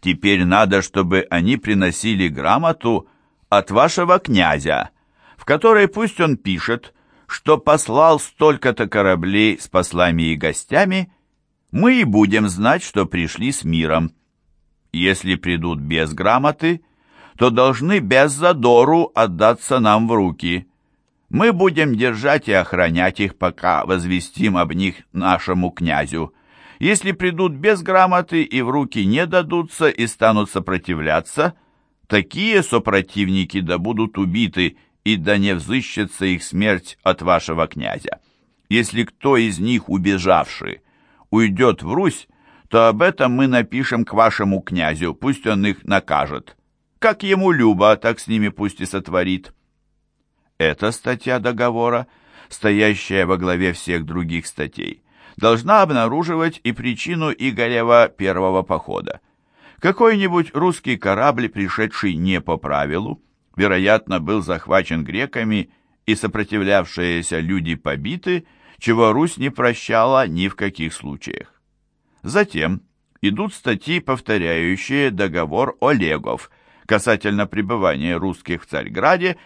Теперь надо, чтобы они приносили грамоту от вашего князя, в которой пусть он пишет, что послал столько-то кораблей с послами и гостями, мы и будем знать, что пришли с миром. Если придут без грамоты, то должны без задору отдаться нам в руки. Мы будем держать и охранять их, пока возвестим об них нашему князю. Если придут без грамоты и в руки не дадутся и станут сопротивляться, такие сопротивники да будут убиты, и да не взыщется их смерть от вашего князя. Если кто из них, убежавший, уйдет в Русь, то об этом мы напишем к вашему князю, пусть он их накажет. Как ему любо, так с ними пусть и сотворит. Эта статья договора, стоящая во главе всех других статей, должна обнаруживать и причину Игорева первого похода. Какой-нибудь русский корабль, пришедший не по правилу, вероятно, был захвачен греками и сопротивлявшиеся люди побиты, чего Русь не прощала ни в каких случаях. Затем идут статьи, повторяющие договор Олегов касательно пребывания русских в Царьграде,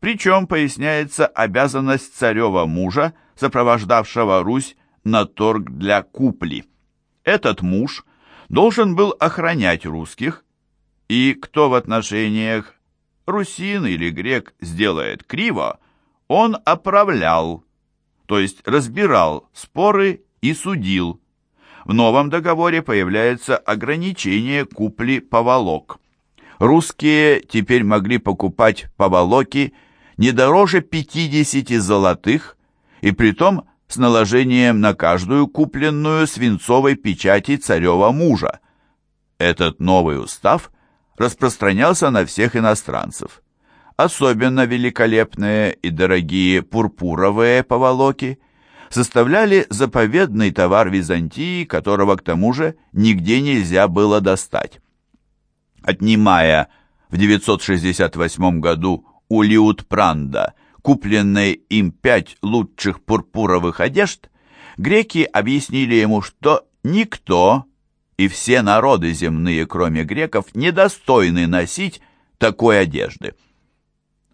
причем поясняется обязанность царева мужа, сопровождавшего Русь на торг для купли. Этот муж должен был охранять русских, и кто в отношениях русин или грек сделает криво, он оправлял, то есть разбирал споры и судил. В новом договоре появляется ограничение купли поволок. Русские теперь могли покупать поволоки не дороже 50 золотых, и притом с наложением на каждую купленную свинцовой печати царева мужа. Этот новый устав распространялся на всех иностранцев. Особенно великолепные и дорогие пурпуровые поволоки составляли заповедный товар Византии, которого к тому же нигде нельзя было достать. Отнимая в 968 году у Лиутпранда купленные им пять лучших пурпуровых одежд, греки объяснили ему, что никто и все народы земные, кроме греков, недостойны носить такой одежды.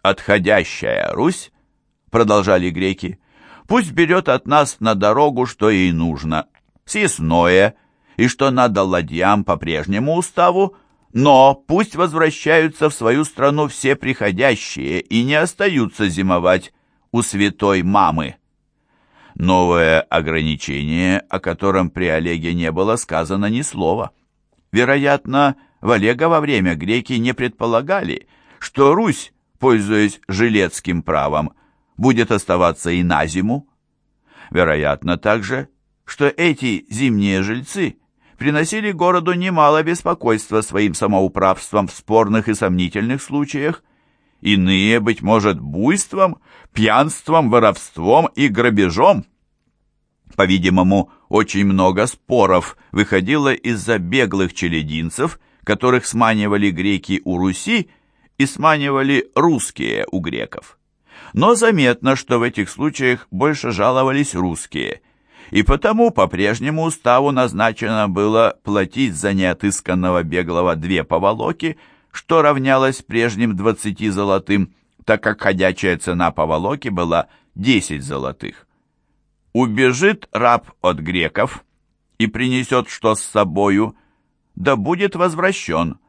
«Отходящая Русь», — продолжали греки, — «пусть берет от нас на дорогу, что ей нужно, съестное, и что надо ладьям по прежнему уставу, но пусть возвращаются в свою страну все приходящие и не остаются зимовать у святой мамы. Новое ограничение, о котором при Олеге не было сказано ни слова. Вероятно, в Олегово время греки не предполагали, что Русь, пользуясь жилецким правом, будет оставаться и на зиму. Вероятно также, что эти зимние жильцы – приносили городу немало беспокойства своим самоуправством в спорных и сомнительных случаях, иные, быть может, буйством, пьянством, воровством и грабежом. По-видимому, очень много споров выходило из-за беглых челединцев, которых сманивали греки у Руси и сманивали русские у греков. Но заметно, что в этих случаях больше жаловались русские – и потому по прежнему уставу назначено было платить за неотысканного беглого две поволоки, что равнялось прежним двадцати золотым, так как ходячая цена поволоки была десять золотых. Убежит раб от греков и принесет что с собою, да будет возвращен,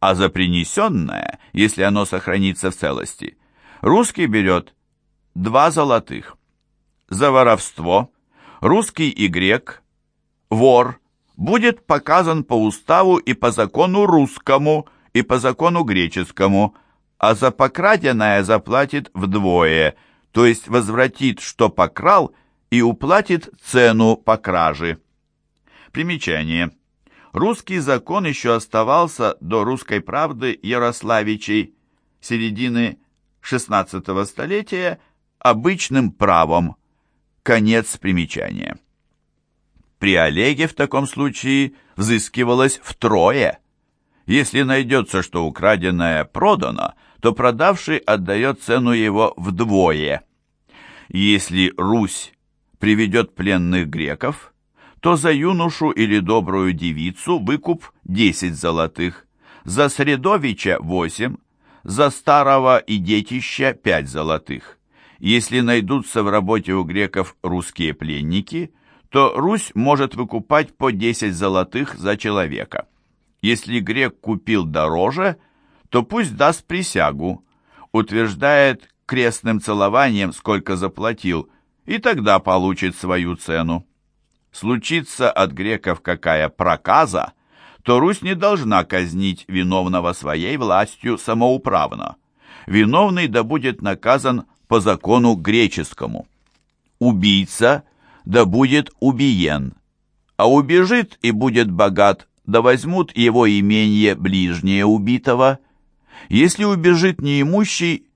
а за принесенное, если оно сохранится в целости, русский берет два золотых. За воровство – русский и грек, вор, будет показан по уставу и по закону русскому, и по закону греческому, а за покраденное заплатит вдвое, то есть возвратит, что покрал, и уплатит цену по краже. Примечание. Русский закон еще оставался до русской правды Ярославичей середины XVI столетия обычным правом, Конец примечания. При Олеге в таком случае взыскивалось втрое. Если найдется, что украденное продано, то продавший отдает цену его вдвое. Если Русь приведет пленных греков, то за юношу или добрую девицу выкуп 10 золотых, за средовича 8, за старого и детища 5 золотых. Если найдутся в работе у греков русские пленники, то Русь может выкупать по 10 золотых за человека. Если грек купил дороже, то пусть даст присягу, утверждает крестным целованием, сколько заплатил, и тогда получит свою цену. Случится от греков какая проказа, то Русь не должна казнить виновного своей властью самоуправно. Виновный да будет наказан по закону греческому. Убийца да будет убиен, а убежит и будет богат, да возьмут его имение ближнее убитого. Если убежит неимущий,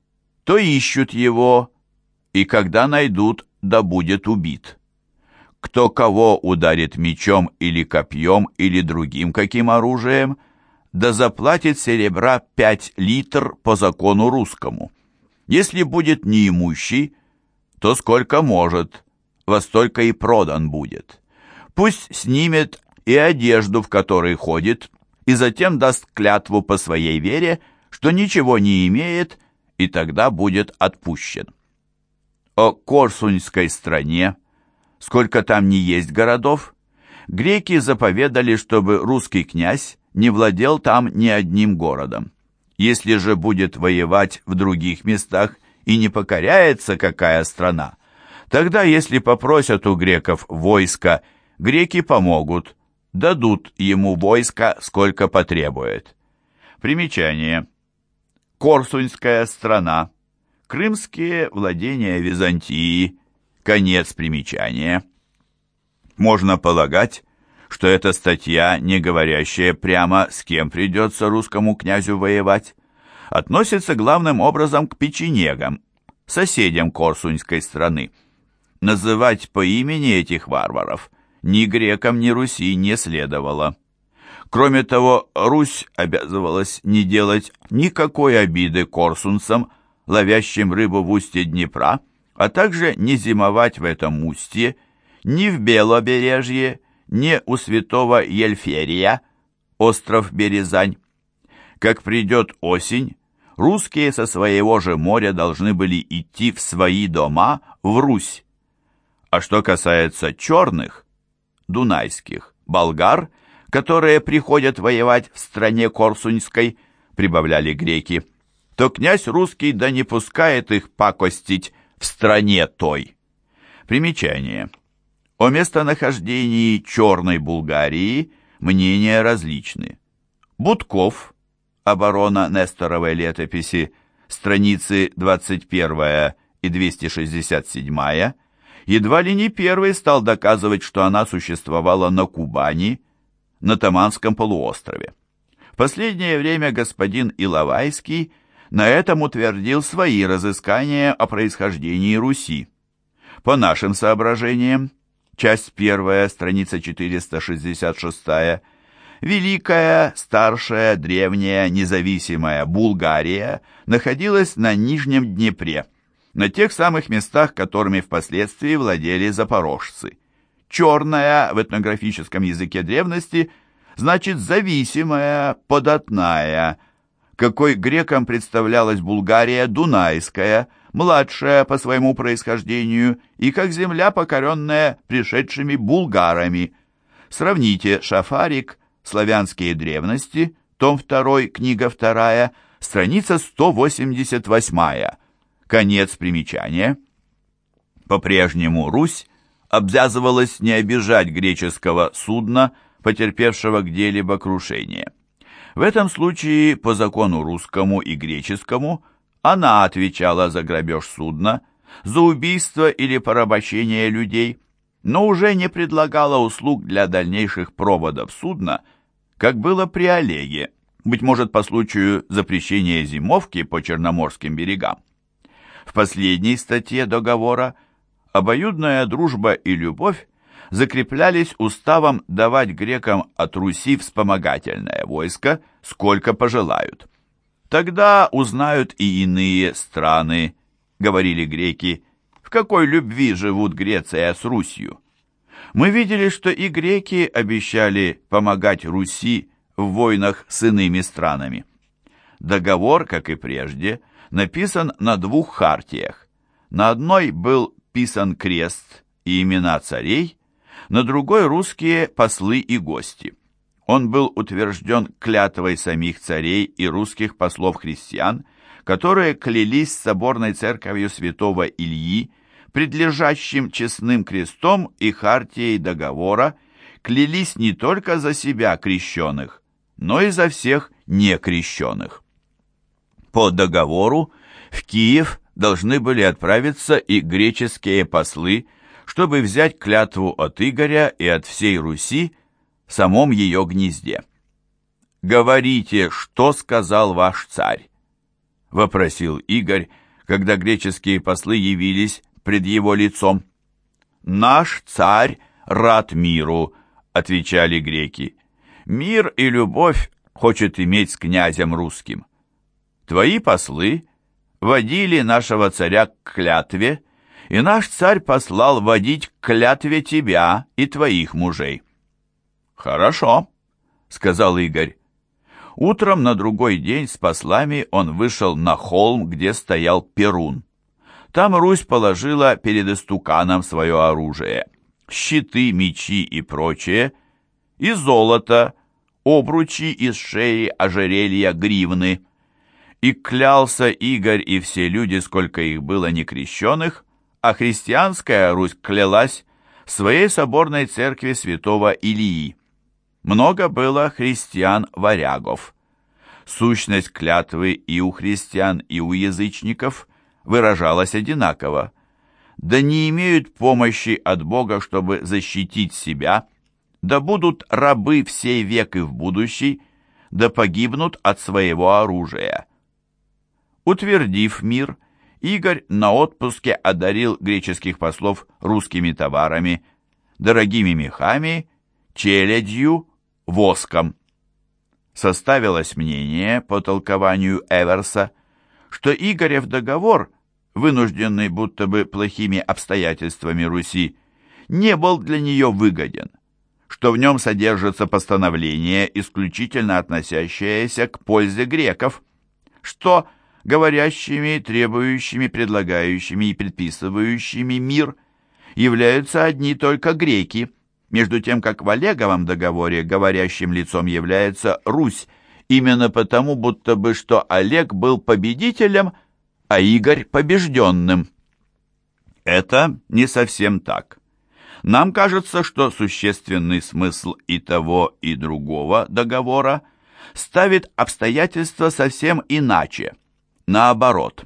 то ищут его, и когда найдут, да будет убит. Кто кого ударит мечом или копьем или другим каким оружием, да заплатит серебра пять литр по закону русскому. Если будет неимущий, то сколько может, во столько и продан будет. Пусть снимет и одежду, в которой ходит, и затем даст клятву по своей вере, что ничего не имеет, и тогда будет отпущен. О Корсуньской стране, сколько там не есть городов, греки заповедали, чтобы русский князь не владел там ни одним городом. Если же будет воевать в других местах и не покоряется какая страна, тогда, если попросят у греков войска, греки помогут, дадут ему войска, сколько потребует. Примечание. Корсуньская страна, крымские владения Византии, конец примечания. Можно полагать, что эта статья, не говорящая прямо, с кем придется русскому князю воевать, относится главным образом к печенегам, соседям Корсуньской страны. Называть по имени этих варваров ни грекам, ни Руси не следовало. Кроме того, Русь обязывалась не делать никакой обиды корсунцам, ловящим рыбу в устье Днепра, а также не зимовать в этом устье ни в Белобережье, ни у святого Ельферия, остров Березань. Как придет осень, русские со своего же моря должны были идти в свои дома в Русь. А что касается черных, дунайских, болгар – которые приходят воевать в стране Корсуньской, прибавляли греки, то князь русский да не пускает их пакостить в стране той. Примечание. О местонахождении Черной Булгарии мнения различны. Будков, оборона Несторовой летописи, страницы 21 и 267, едва ли не первый стал доказывать, что она существовала на Кубани на Таманском полуострове. В последнее время господин Иловайский на этом утвердил свои разыскания о происхождении Руси. По нашим соображениям, часть первая, страница 466, Великая, старшая, древняя, независимая Булгария находилась на Нижнем Днепре, на тех самых местах, которыми впоследствии владели запорожцы. Черная в этнографическом языке древности значит зависимая, податная, какой грекам представлялась Булгария Дунайская, младшая по своему происхождению и как земля, покоренная пришедшими булгарами. Сравните Шафарик, славянские древности, том 2, книга 2, страница 188, конец примечания. По-прежнему Русь обязывалась не обижать греческого судна, потерпевшего где-либо крушение. В этом случае, по закону русскому и греческому, она отвечала за грабеж судна, за убийство или порабощение людей, но уже не предлагала услуг для дальнейших проводов судна, как было при Олеге, быть может, по случаю запрещения зимовки по Черноморским берегам. В последней статье договора обоюдная дружба и любовь закреплялись уставом давать грекам от Руси вспомогательное войско, сколько пожелают. Тогда узнают и иные страны, говорили греки, в какой любви живут Греция с Русью. Мы видели, что и греки обещали помогать Руси в войнах с иными странами. Договор, как и прежде, написан на двух хартиях. На одной был писан крест и имена царей, на другой русские послы и гости. Он был утвержден клятвой самих царей и русских послов-христиан, которые клялись соборной церковью святого Ильи, предлежащим честным крестом и хартией договора, клялись не только за себя крещенных, но и за всех некрещенных. По договору в Киев должны были отправиться и греческие послы, чтобы взять клятву от Игоря и от всей Руси в самом ее гнезде. «Говорите, что сказал ваш царь?» — вопросил Игорь, когда греческие послы явились пред его лицом. «Наш царь рад миру», — отвечали греки. «Мир и любовь хочет иметь с князем русским. Твои послы водили нашего царя к клятве, и наш царь послал водить к клятве тебя и твоих мужей». «Хорошо», — сказал Игорь. Утром на другой день с послами он вышел на холм, где стоял Перун. Там Русь положила перед истуканом свое оружие. Щиты, мечи и прочее, и золото, обручи из шеи, ожерелья, гривны. И клялся Игорь и все люди, сколько их было некрещенных, а христианская Русь клялась в своей соборной церкви святого Илии. Много было христиан-варягов. Сущность клятвы и у христиан, и у язычников выражалась одинаково. Да не имеют помощи от Бога, чтобы защитить себя, да будут рабы всей век и в будущий, да погибнут от своего оружия. Утвердив мир, Игорь на отпуске одарил греческих послов русскими товарами, дорогими мехами, челядью, воском. Составилось мнение, по толкованию Эверса, что Игорев договор, вынужденный будто бы плохими обстоятельствами Руси, не был для нее выгоден, что в нем содержится постановление, исключительно относящееся к пользе греков, что говорящими, требующими, предлагающими и предписывающими мир являются одни только греки, между тем как в Олеговом договоре говорящим лицом является Русь, именно потому, будто бы что Олег был победителем, а Игорь побежденным. Это не совсем так. Нам кажется, что существенный смысл и того, и другого договора ставит обстоятельства совсем иначе – Наоборот,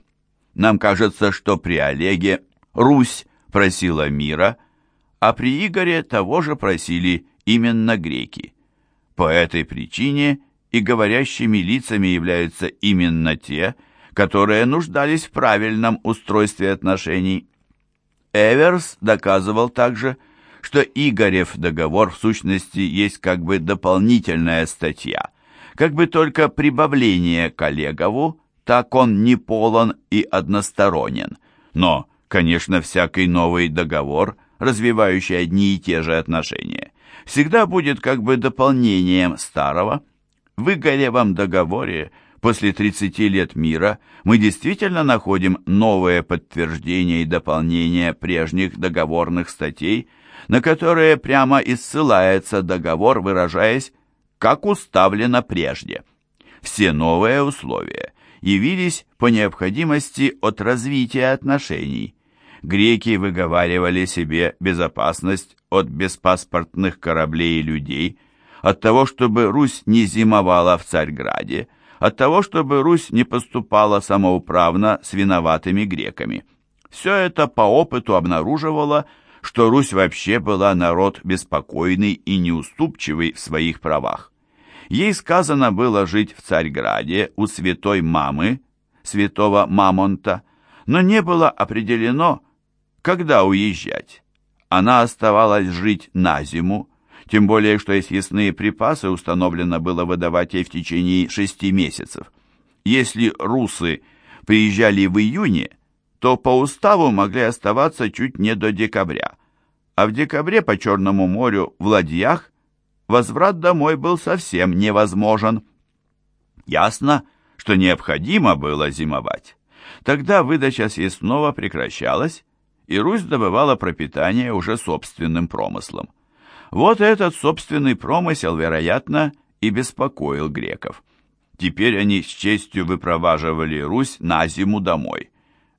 нам кажется, что при Олеге Русь просила мира, а при Игоре того же просили именно греки. По этой причине и говорящими лицами являются именно те, которые нуждались в правильном устройстве отношений. Эверс доказывал также, что Игорев договор в сущности есть как бы дополнительная статья, как бы только прибавление к Олегову, так он не полон и односторонен. Но, конечно, всякий новый договор, развивающий одни и те же отношения, всегда будет как бы дополнением старого. В Игоревом договоре после 30 лет мира мы действительно находим новые подтверждения и дополнения прежних договорных статей, на которые прямо и ссылается договор, выражаясь, как уставлено прежде. Все новые условия явились по необходимости от развития отношений. Греки выговаривали себе безопасность от беспаспортных кораблей и людей, от того, чтобы Русь не зимовала в Царьграде, от того, чтобы Русь не поступала самоуправно с виноватыми греками. Все это по опыту обнаруживало, что Русь вообще была народ беспокойный и неуступчивый в своих правах. Ей сказано было жить в Царьграде у святой мамы, святого Мамонта, но не было определено, когда уезжать. Она оставалась жить на зиму, тем более, что и съестные припасы установлено было выдавать ей в течение шести месяцев. Если русы приезжали в июне, то по уставу могли оставаться чуть не до декабря, а в декабре по Черному морю в ладьях возврат домой был совсем невозможен. Ясно, что необходимо было зимовать. Тогда выдача съестного прекращалась, и Русь добывала пропитание уже собственным промыслом. Вот этот собственный промысел, вероятно, и беспокоил греков. Теперь они с честью выпроваживали Русь на зиму домой.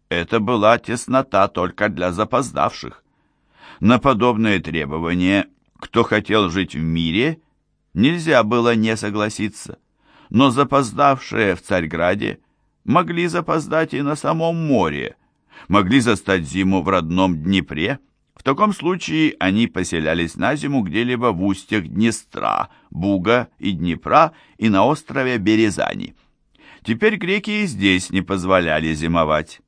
Это была теснота только для запоздавших. На подобные требования, кто хотел жить в мире, нельзя было не согласиться. Но запоздавшие в Царьграде могли запоздать и на самом море, могли застать зиму в родном Днепре. В таком случае они поселялись на зиму где-либо в устьях Днестра, Буга и Днепра и на острове Березани. Теперь греки и здесь не позволяли зимовать.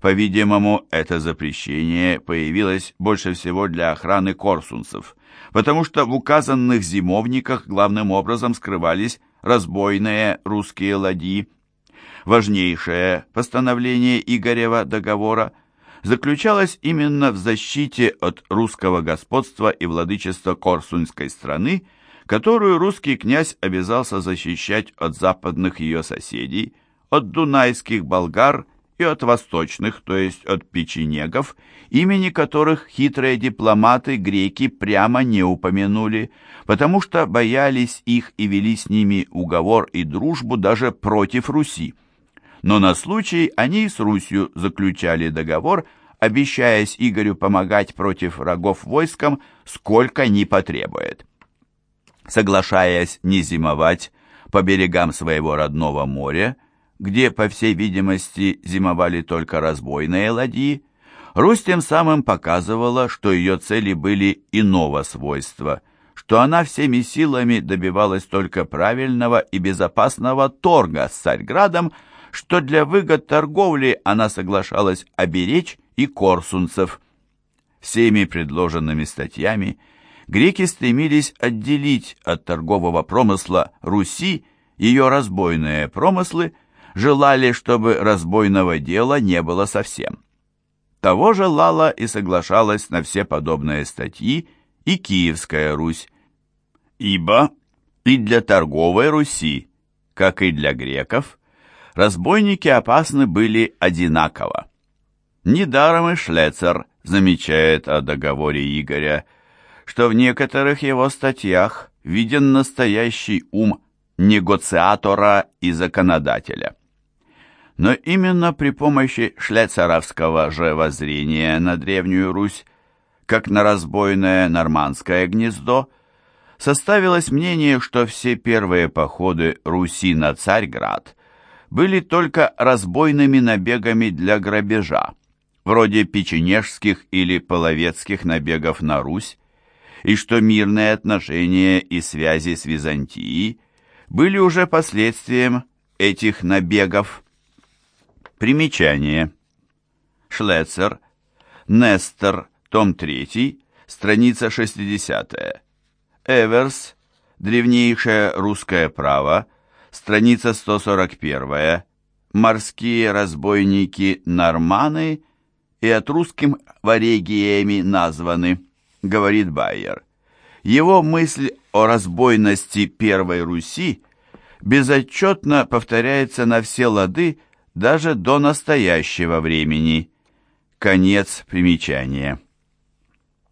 По-видимому, это запрещение появилось больше всего для охраны корсунцев, потому что в указанных зимовниках главным образом скрывались разбойные русские ладьи. Важнейшее постановление Игорева договора заключалось именно в защите от русского господства и владычества Корсунской страны, которую русский князь обязался защищать от западных ее соседей, от дунайских болгар и от восточных, то есть от печенегов, имени которых хитрые дипломаты греки прямо не упомянули, потому что боялись их и вели с ними уговор и дружбу даже против Руси. Но на случай они с Русью заключали договор, обещаясь Игорю помогать против врагов войскам, сколько ни потребует. Соглашаясь не зимовать по берегам своего родного моря, где, по всей видимости, зимовали только разбойные ладьи, Русь тем самым показывала, что ее цели были иного свойства, что она всеми силами добивалась только правильного и безопасного торга с Царьградом, что для выгод торговли она соглашалась оберечь и корсунцев. Всеми предложенными статьями греки стремились отделить от торгового промысла Руси ее разбойные промыслы, желали, чтобы разбойного дела не было совсем. Того желала и соглашалась на все подобные статьи и Киевская Русь, ибо и для торговой Руси, как и для греков, разбойники опасны были одинаково. Недаром и Шлецер замечает о договоре Игоря, что в некоторых его статьях виден настоящий ум негоциатора и законодателя. Но именно при помощи шлецеровского же воззрения на Древнюю Русь, как на разбойное нормандское гнездо, составилось мнение, что все первые походы Руси на Царьград были только разбойными набегами для грабежа, вроде печенежских или половецких набегов на Русь, и что мирные отношения и связи с Византией были уже последствием этих набегов. Примечание. Шлецер, Нестор, том 3, страница 60. Эверс, древнейшее русское право, страница 141. Морские разбойники-норманы и от русским варегиями названы, говорит Байер. Его мысль о разбойности Первой Руси безотчетно повторяется на все лады даже до настоящего времени. Конец примечания.